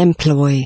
employ